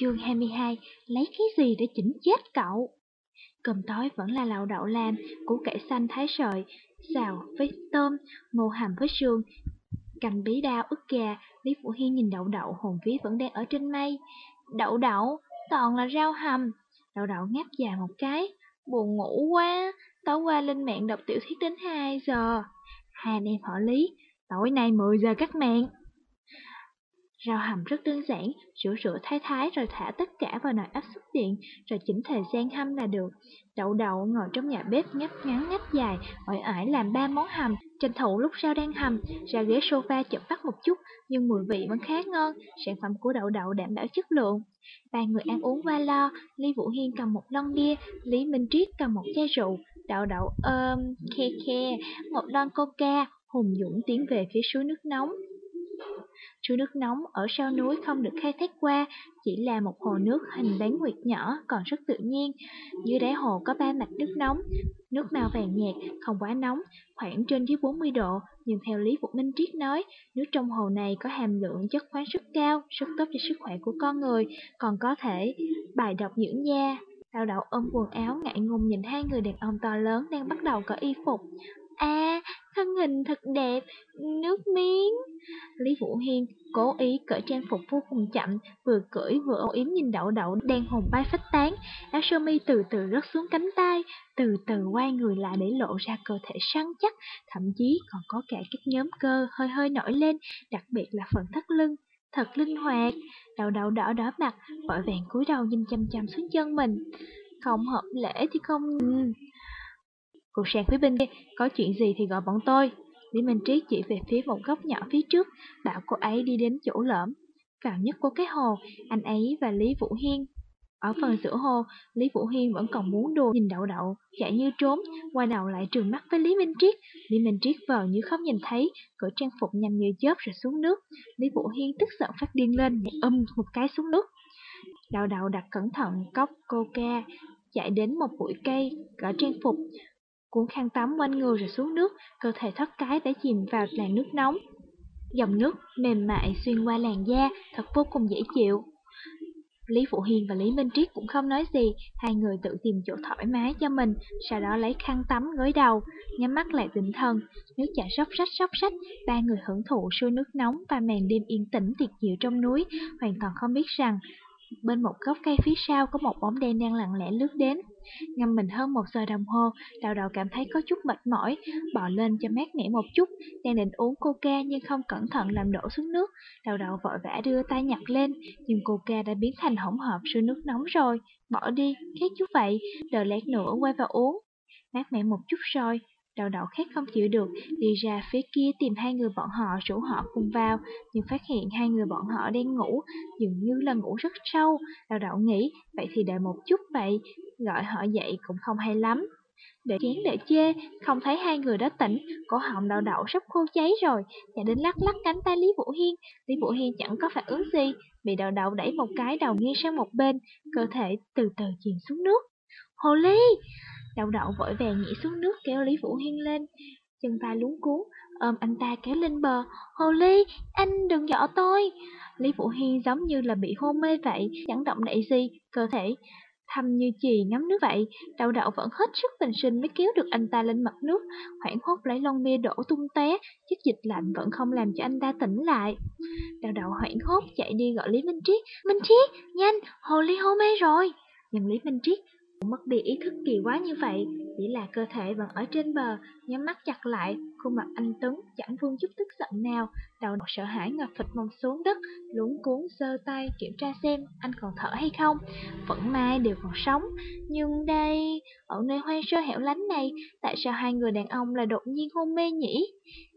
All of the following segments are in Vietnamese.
Chương 22 Lấy cái gì để chỉnh chết cậu? Cơm tối vẫn là lẩu đậu lam, củ cải xanh thái sợi, xào với tôm, ngô hầm với xương, cành bí đao ức gà. Lý Phụ Hiên nhìn đậu đậu hồn vía vẫn đang ở trên mây. Đậu đậu, toàn là rau hầm. Đậu đậu ngáp dài một cái, buồn ngủ quá, tối qua lên mạng đọc tiểu thuyết đến 2 giờ. Hai anh em họ Lý, tối nay 10 giờ cắt mạng. Rau hầm rất đơn giản, rửa rửa thái thái rồi thả tất cả vào nồi áp suất điện, rồi chỉnh thời gian hâm là được. Đậu đậu ngồi trong nhà bếp ngắp ngắn ngắp dài, ỏi ỏi làm ba món hầm, tranh thủ lúc rau đang hầm, ra ghế sofa chụp bắt một chút, nhưng mùi vị vẫn khá ngon, sản phẩm của đậu đậu đảm bảo chất lượng. Ba người ăn uống va lo, Lý Vũ Hiên cầm một lon bia, Lý Minh Triết cầm một chai rượu, đậu đậu ôm, khe khe, một lon coca, Hùng Dũng tiến về phía suối nước nóng. Chú nước nóng ở sau núi không được khai thác qua, chỉ là một hồ nước hình bán nguyệt nhỏ còn rất tự nhiên. Dưới đáy hồ có ba mạch nước nóng, nước màu vàng nhạt, không quá nóng, khoảng trên dưới 40 độ, nhưng theo Lý phục Minh Triết nói, nước trong hồ này có hàm lượng chất khoáng rất cao, rất tốt cho sức khỏe của con người, còn có thể bài độc dưỡng da. Đào đậu ôm quần áo ngại ngùng nhìn hai người đàn ông to lớn đang bắt đầu có y phục. À, thân hình thật đẹp, nước miếng. Lý Vũ Hiên cố ý cởi trang phục vô cùng chậm, vừa cởi vừa âu yếm nhìn đậu đậu đang hồn bay phách tán. Áo sơ mi từ từ rớt xuống cánh tay, từ từ quay người lại để lộ ra cơ thể săn chắc, thậm chí còn có cả các nhóm cơ hơi hơi nổi lên, đặc biệt là phần thắt lưng. Thật linh hoạt, đậu đậu đỏ đỏ mặt, vội vàng cúi đầu nhìn chăm chăm xuống chân mình. Không hợp lễ thì không... Ừ. Cô sang phía bên kia, có chuyện gì thì gọi bọn tôi. Lý Minh Triết chỉ về phía một góc nhỏ phía trước, bảo cô ấy đi đến chỗ lõm. Cao nhất của cái hồ, anh ấy và Lý Vũ Hiên. Ở phần giữa hồ, Lý Vũ Hiên vẫn còn muốn đùa nhìn đậu đậu, chạy như trốn, qua đầu lại trường mắt với Lý Minh Triết. Lý Minh Triết vờ như không nhìn thấy, cởi trang phục nhanh như chớp rồi xuống nước. Lý Vũ Hiên tức giận phát điên lên, ôm um một cái xuống nước. Đậu đậu đặt cẩn thận cốc coca, chạy đến một bụi cây, cởi trang phục, cuốn khăn tắm quanh người rồi xuống nước, cơ thể thoát cái đã chìm vào làn nước nóng. Dòng nước mềm mại xuyên qua làn da, thật vô cùng dễ chịu. Lý Phụ Hiền và Lý Minh Triết cũng không nói gì, hai người tự tìm chỗ thoải mái cho mình, sau đó lấy khăn tắm gối đầu, nhắm mắt lại định thần, nước chảy róc rách róc rách, ba người hưởng thụ suối nước nóng và màn đêm yên tĩnh tuyệt diệu trong núi, hoàn toàn không biết rằng Bên một gốc cây phía sau có một bóng đen đang lặng lẽ lướt đến. Ngâm mình hơn một giờ đồng hồ, đào đầu cảm thấy có chút mệt mỏi, bò lên cho mát mẻ một chút, đang định uống coca nhưng không cẩn thận làm đổ xuống nước. Đào đầu vội vã đưa tay nhặt lên, nhưng coca đã biến thành hỗn hợp sữa nước nóng rồi. Bỏ đi, khét chút vậy, đợi lát nữa quay vào uống. Mát mẻ một chút rồi, Đầu đậu khác không chịu được, đi ra phía kia tìm hai người bọn họ rủ họ cùng vào, nhưng phát hiện hai người bọn họ đang ngủ, dường như là ngủ rất sâu. Đầu đậu nghĩ, vậy thì đợi một chút vậy, gọi họ dậy cũng không hay lắm. Để chén để chê, không thấy hai người đó tỉnh, cổ họng đậu đậu sắp khô cháy rồi, chạy đến lắc lắc cánh tay Lý Vũ Hiên. Lý Vũ Hiên chẳng có phản ứng gì, bị đậu đậu đẩy một cái đầu nghiêng sang một bên, cơ thể từ từ chìm xuống nước. Hồ ly! Đậu đậu vội vàng nhảy xuống nước kéo Lý Vũ Hiên lên, chân tay lúng cuốn, ôm anh ta kéo lên bờ. Hồ ly, anh đừng dọa tôi. Lý Vũ Hiên giống như là bị hôn mê vậy, chẳng động đậy gì, cơ thể thâm như chì ngắm nước vậy, đậu đậu vẫn hết sức bình sinh mới kéo được anh ta lên mặt nước, hoảng hốt lấy lon bia đổ tung té, chất dịch lạnh vẫn không làm cho anh ta tỉnh lại. Đậu đậu hoảng hốt chạy đi gọi Lý Minh Triết, Minh Triết, nhanh, hồ ly hôn mê rồi. Nhưng Lý Minh Triết Mất đi ý thức kỳ quá như vậy, chỉ là cơ thể vẫn ở trên bờ, nhắm mắt chặt lại, khuôn mặt anh Tuấn chẳng vương chút tức giận nào, đầu sợ hãi ngập phịch mông xuống đất, luống cuốn giơ tay kiểm tra xem anh còn thở hay không. Vẫn mai đều còn sống, nhưng đây, ở nơi hoang sơ hẻo lánh này, tại sao hai người đàn ông lại đột nhiên hôn mê nhỉ?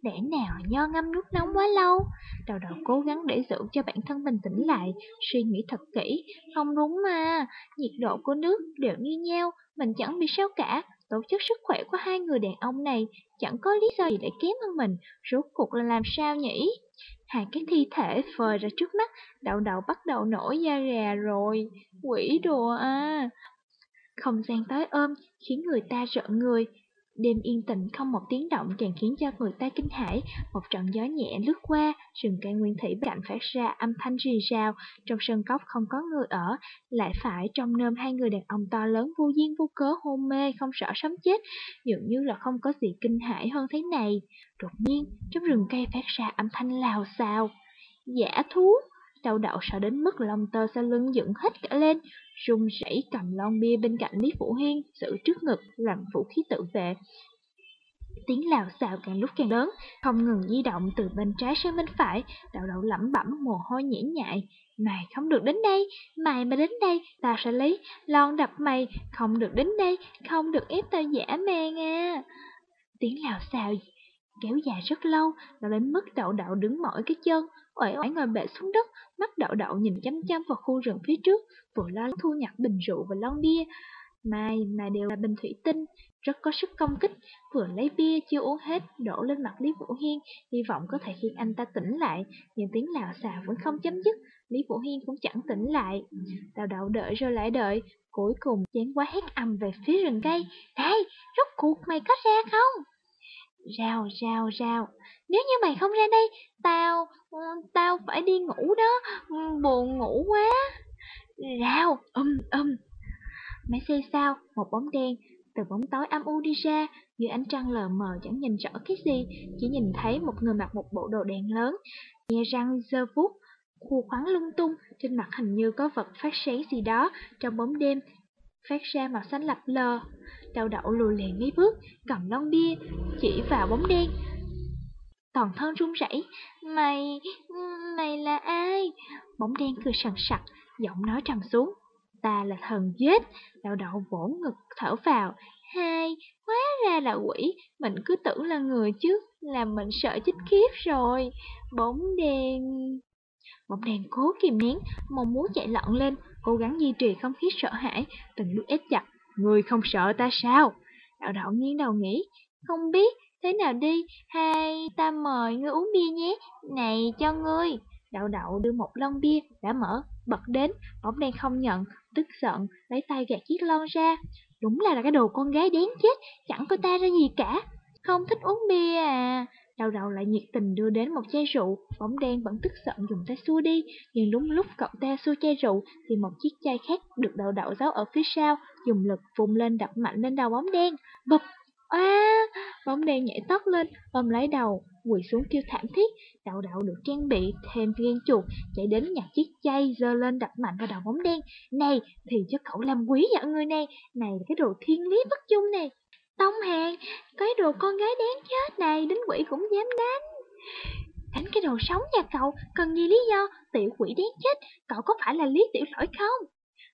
Để nào nho ngâm nước nóng quá lâu? Đầu đầu cố gắng để giữ cho bản thân bình tĩnh lại, suy nghĩ thật kỹ. Không đúng mà, nhiệt độ của nước đều như nhau, mình chẳng bị sao cả. Tổ chức sức khỏe của hai người đàn ông này chẳng có lý do gì để kém hơn mình, rốt cuộc là làm sao nhỉ? Hai cái thi thể phơi ra trước mắt, đậu đậu bắt đầu nổi da gà rồi, quỷ đùa à. Không gian tối ôm khiến người ta rợn người, Đêm yên tĩnh không một tiếng động càng khiến cho người ta kinh hãi. Một trận gió nhẹ lướt qua, rừng cây nguyên thủy bên cạnh phát ra âm thanh rì rào. Trong sân cốc không có người ở, lại phải trong nơm hai người đàn ông to lớn vô duyên vô cớ hôn mê, không sợ sống chết. Dường như là không có gì kinh hãi hơn thế này. Đột nhiên, trong rừng cây phát ra âm thanh lào xào. Giả thú! Đậu đậu sợ đến mức lòng tơ sau lưng dựng hết cả lên, run rẩy cầm lon bia bên cạnh Lý Phủ Hiên, giữ trước ngực, làm vũ khí tự vệ. Tiếng lào xào càng lúc càng lớn, không ngừng di động từ bên trái sang bên phải, đậu đậu lẩm bẩm mồ hôi nhễ nhại. Mày không được đến đây, mày mà đến đây, ta sẽ lấy lon đập mày, không được đến đây, không được ép tao giả mang à. Tiếng lào xào kéo dài rất lâu, đã đến mức đậu đậu đứng mỏi cái chân, uể oải ngồi bệt xuống đất, mắt đậu đậu nhìn chăm chăm vào khu rừng phía trước, vừa lo thu nhặt bình rượu và lon bia. Mai mà đều là bình thủy tinh, rất có sức công kích, vừa lấy bia chưa uống hết, đổ lên mặt Lý Vũ Hiên, hy vọng có thể khiến anh ta tỉnh lại, nhưng tiếng lào xào vẫn không chấm dứt, Lý Vũ Hiên cũng chẳng tỉnh lại. Đào đậu đợi rồi lại đợi, cuối cùng chán quá hét ầm về phía rừng cây, Này, rốt cuộc mày có ra không? Rào, rào, rào, nếu như mày không ra đây, tao, ừ, tao phải đi ngủ đó, ừ, buồn ngủ quá. Rào, um, um. Mấy xây sao, một bóng đen từ bóng tối âm u đi ra, dưới ánh trăng lờ mờ chẳng nhìn rõ cái gì, chỉ nhìn thấy một người mặc một bộ đồ đèn lớn, nghe răng dơ vuốt, khu khoáng lung tung, trên mặt hình như có vật phát sáng gì đó, trong bóng đêm, phát ra màu xanh lập lờ đau đậu lùi lại mấy bước, cầm lon bia, chỉ vào bóng đen. Toàn thân run rẩy, mày, mày là ai? Bóng đen cười sần sặc, giọng nói trầm xuống. Ta là thần giết, đau đậu vỗ ngực thở vào. Hai, hóa ra là quỷ, mình cứ tưởng là người chứ, làm mình sợ chết khiếp rồi. Bóng đen... Bóng đen cố kìm nén, mong muốn chạy lọn lên, cố gắng duy trì không khí sợ hãi, từng bước ép chặt. Người không sợ ta sao? Đạo đạo nghiêng đầu nghĩ, không biết, thế nào đi, hay ta mời ngươi uống bia nhé, này cho ngươi. Đạo đạo đưa một lon bia đã mở, bật đến, bóng đen không nhận, tức giận, lấy tay gạt chiếc lon ra. Đúng là là cái đồ con gái đén chết, chẳng có ta ra gì cả. Không thích uống bia à. Đầu đầu lại nhiệt tình đưa đến một chai rượu, bóng đen vẫn tức giận dùng tay xua đi, nhưng đúng lúc cậu ta xua chai rượu thì một chiếc chai khác được đầu đậu giấu ở phía sau, dùng lực vùng lên đập mạnh lên đầu bóng đen. Bụp! À, bóng đen nhảy tóc lên, ôm lấy đầu, quỳ xuống kêu thảm thiết. Đậu đậu được trang bị thêm viên chuột, chạy đến nhặt chiếc chay giơ lên đập mạnh vào đầu bóng đen. Này, thì cho cậu làm quý vợ người này, này là cái đồ thiên lý bất chung này. Tông hàng, cái đồ con gái đáng chết này, đến quỷ cũng dám đánh. Đánh cái đồ sống nhà cậu, cần gì lý do, tiểu quỷ đáng chết, cậu có phải là lý tiểu lỗi không?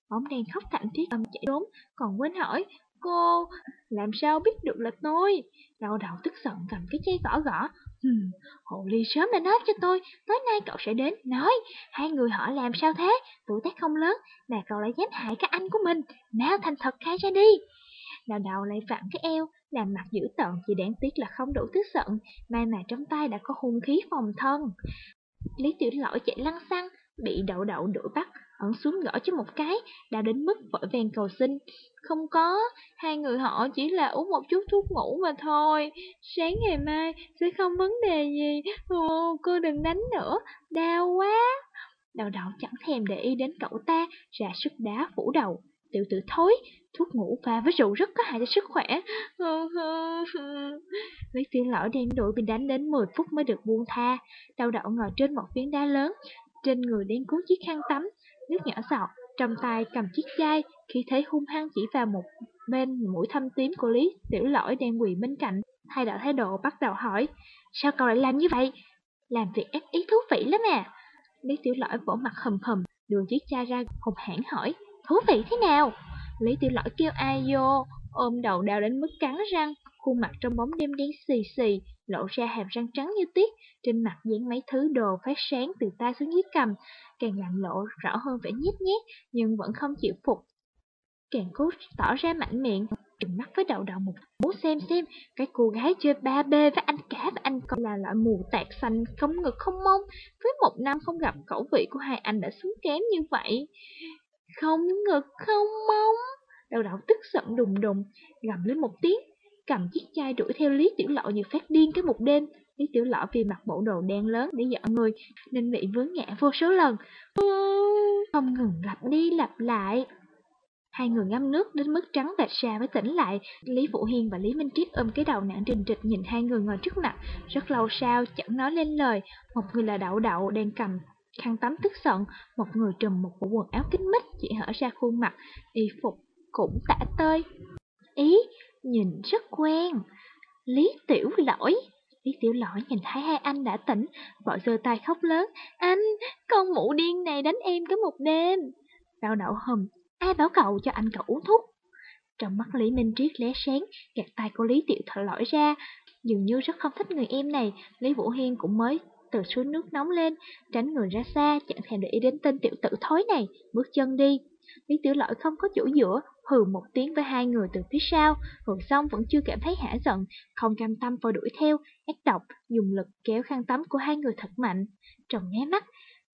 Ông đang khóc thảm thiết cầm chạy đốn, còn quên hỏi, cô, làm sao biết được là tôi? Đầu đầu tức giận cầm cái chai gõ gõ, Hmm, hồ ly sớm đã nói cho tôi, tối nay cậu sẽ đến, nói, hai người họ làm sao thế, tuổi tác không lớn, mà cậu lại dám hại các anh của mình, nào thành thật khai ra đi. Đào đào lại vặn cái eo, làm mặt dữ tợn chỉ đáng tiếc là không đủ tức giận, may mà trong tay đã có hung khí phòng thân. Lý tiểu lỗi chạy lăn xăng, bị đậu đậu đuổi bắt, ẩn xuống gõ cho một cái, đã đến mức vội vàng cầu xin. Không có, hai người họ chỉ là uống một chút thuốc ngủ mà thôi. Sáng ngày mai sẽ không vấn đề gì. Ồ, cô đừng đánh nữa, đau quá. Đậu đậu chẳng thèm để ý đến cậu ta, ra sức đá phủ đầu. Tiểu tử thối, thuốc ngủ pha với rượu rất có hại cho sức khỏe. Lý tiểu lỗi đen đuổi bị đánh đến 10 phút mới được buông tha. Đau đậu ngồi trên một phiến đá lớn, trên người đen cuốn chiếc khăn tắm, nước nhỏ giọt, trong tay cầm chiếc chai, khi thấy hung hăng chỉ vào một bên mũi thâm tím của Lý Tiểu Lỗi đang quỳ bên cạnh, thay đổi thái độ bắt đầu hỏi, sao cậu lại làm như vậy? Làm việc ác ý thú vị lắm à. Lý Tiểu Lỗi vỗ mặt hầm hầm, đường chiếc chai ra hùng hãn hỏi, thú vị thế nào? Lý Tiểu lõi kêu ai vô, ôm đầu đau đến mức cắn răng, khuôn mặt trong bóng đêm đen xì xì, lộ ra hàm răng trắng như tiết, trên mặt dán mấy thứ đồ phát sáng từ tay xuống dưới cầm, càng làm lộ rõ hơn vẻ nhét nhét, nhưng vẫn không chịu phục. Càng cố tỏ ra mạnh miệng, trừng mắt với đầu đầu một muốn xem xem cái cô gái chơi ba b với anh cả và anh còn là loại mù tạc xanh không ngực không mông với một năm không gặp khẩu vị của hai anh đã xuống kém như vậy không ngực không mông đầu đậu tức giận đùng đùng, gầm lên một tiếng, cầm chiếc chai đuổi theo Lý Tiểu Lọ như phát điên cái một đêm. Lý Tiểu Lọ vì mặc bộ đồ đen lớn để dọa người, nên bị vướng ngã vô số lần. Không ngừng lặp đi lặp lại. Hai người ngâm nước đến mức trắng bạch xa mới tỉnh lại. Lý Vũ Hiên và Lý Minh Triết ôm cái đầu nặng trình trịch nhìn hai người ngồi trước mặt. Rất lâu sau chẳng nói lên lời. Một người là đậu đậu đang cầm khăn tắm tức giận. Một người trùm một bộ quần áo kín mít chỉ hở ra khuôn mặt. Y phục cũng tả tơi. Ý, nhìn rất quen. Lý Tiểu Lỗi. Lý Tiểu Lỗi nhìn thấy hai anh đã tỉnh, vội giơ tay khóc lớn. Anh, con mụ điên này đánh em cả một đêm. Đau đậu hầm, ai bảo cậu cho anh cậu uống thuốc. Trong mắt Lý Minh Triết lé sáng, gạt tay của Lý Tiểu Thọ lỗi ra. Dường như rất không thích người em này, Lý Vũ Hiên cũng mới từ suối nước nóng lên, tránh người ra xa, chẳng thèm để ý đến tên tiểu tử thối này, bước chân đi. Lý Tiểu Lỗi không có chỗ dựa, hừ một tiếng với hai người từ phía sau, rồi xong vẫn chưa cảm thấy hả giận, không cam tâm vội đuổi theo, ác độc, dùng lực kéo khăn tắm của hai người thật mạnh. Trong nháy mắt,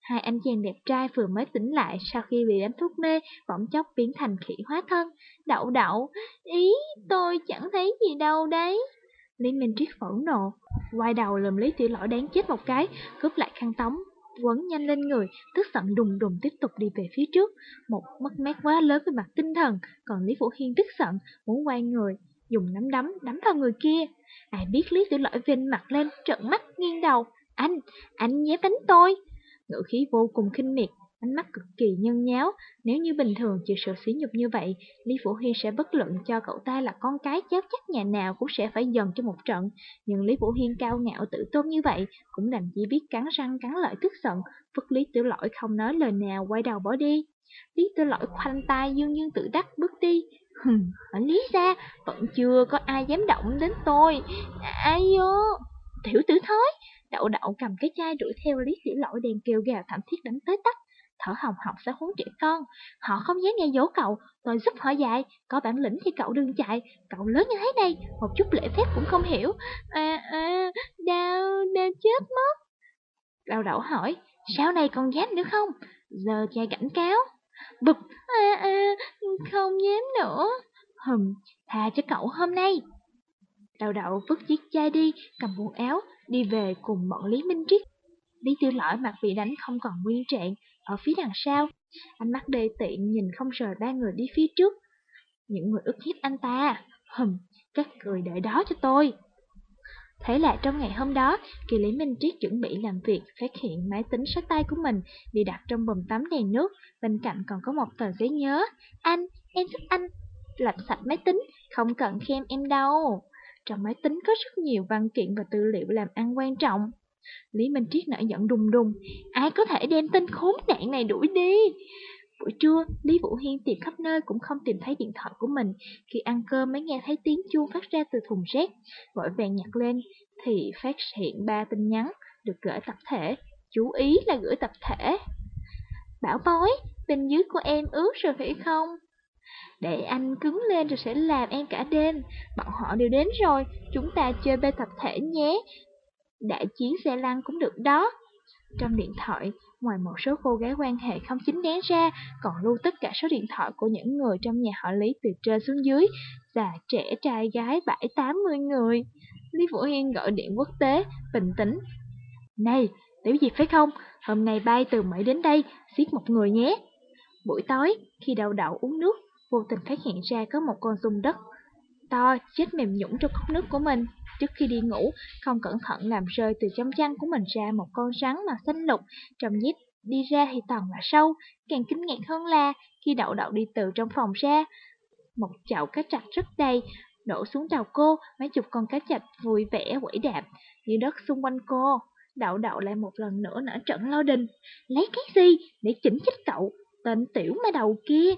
hai anh chàng đẹp trai vừa mới tỉnh lại sau khi bị đánh thuốc mê, bỗng chốc biến thành khỉ hóa thân. Đậu đậu, ý, tôi chẳng thấy gì đâu đấy. Lý Minh Triết phẫn nộ, quay đầu lườm Lý Tiểu Lỗi đáng chết một cái, cướp lại khăn tắm, quấn nhanh lên người, tức giận đùng đùng tiếp tục đi về phía trước. Một mất mát quá lớn về mặt tinh thần, còn Lý Vũ Hiên tức giận, muốn quay người, dùng nắm đấm đấm vào người kia. Ai biết Lý Tiểu Lỗi vinh mặt lên, trợn mắt nghiêng đầu. Anh, anh dám đánh tôi. Ngữ khí vô cùng khinh miệt, ánh mắt cực kỳ nhân nháo. Nếu như bình thường chịu sự sỉ nhục như vậy, Lý Vũ Hiên sẽ bất luận cho cậu ta là con cái cháu chắc nhà nào cũng sẽ phải dần cho một trận. Nhưng Lý Vũ Hiên cao ngạo tự tôn như vậy, cũng làm chỉ biết cắn răng cắn lợi tức giận, vứt Lý Tiểu Lỗi không nói lời nào quay đầu bỏ đi. Lý Tiểu Lỗi khoanh tay dương dương tự đắc bước đi. Hừm, ở Lý ra, vẫn chưa có ai dám động đến tôi. Ai vô? Tiểu tử thối, đậu đậu cầm cái chai đuổi theo Lý Tiểu Lỗi đèn kêu gào thảm thiết đánh tới tắt thở hồng hộc sẽ huấn trẻ con. Họ không dám nghe dỗ cậu, tôi giúp họ dạy, có bản lĩnh thì cậu đừng chạy, cậu lớn như thế này, một chút lễ phép cũng không hiểu. À, à, đau, đau chết mất. Đau đậu hỏi, sau này còn dám nữa không? Giờ cha cảnh cáo. Bụp, à, à, không dám nữa. Hừm, tha cho cậu hôm nay. đào đậu vứt chiếc chai đi, cầm quần áo, đi về cùng bọn Lý Minh Triết. Lý Tiêu Lõi mặt bị đánh không còn nguyên trạng, ở phía đằng sau, ánh mắt đê tiện nhìn không rời ba người đi phía trước. Những người ức hiếp anh ta, hừm, các người đợi đó cho tôi. Thế là trong ngày hôm đó, Kỳ Lý Minh Triết chuẩn bị làm việc, phát hiện máy tính sách tay của mình bị đặt trong bồn tắm đầy nước, bên cạnh còn có một tờ giấy nhớ. Anh, em giúp anh, làm sạch máy tính, không cần khen em đâu. Trong máy tính có rất nhiều văn kiện và tư liệu làm ăn quan trọng. Lý Minh Triết nổi giận đùng đùng, ai có thể đem tên khốn nạn này đuổi đi. Buổi trưa, Lý Vũ Hiên tìm khắp nơi cũng không tìm thấy điện thoại của mình. Khi ăn cơm mới nghe thấy tiếng chuông phát ra từ thùng rác. Vội vàng nhặt lên, thì phát hiện ba tin nhắn được gửi tập thể. Chú ý là gửi tập thể. Bảo bối, bên dưới của em ướt rồi phải không? Để anh cứng lên rồi sẽ làm em cả đêm. Bọn họ đều đến rồi, chúng ta chơi bê tập thể nhé đại chiến xe lăn cũng được đó. Trong điện thoại, ngoài một số cô gái quan hệ không chính đáng ra, còn lưu tất cả số điện thoại của những người trong nhà họ Lý từ trên xuống dưới, già trẻ trai gái bảy tám mươi người. Lý Vũ Hiên gọi điện quốc tế, bình tĩnh. Này, tiểu gì phải không? Hôm nay bay từ Mỹ đến đây, giết một người nhé. Buổi tối, khi đậu đậu uống nước, vô tình phát hiện ra có một con rung đất to chết mềm nhũng trong cốc nước của mình. Trước khi đi ngủ, không cẩn thận làm rơi từ trong chăn của mình ra một con rắn màu xanh lục, trong nhít đi ra thì toàn là sâu. Càng kinh ngạc hơn là khi đậu đậu đi từ trong phòng ra, một chậu cá trạch rất đầy đổ xuống đầu cô, mấy chục con cá trạch vui vẻ quẩy đạp dưới đất xung quanh cô. Đậu đậu lại một lần nữa nở trận lo đình. Lấy cái gì để chỉnh chết cậu? Tên tiểu ma đầu kia,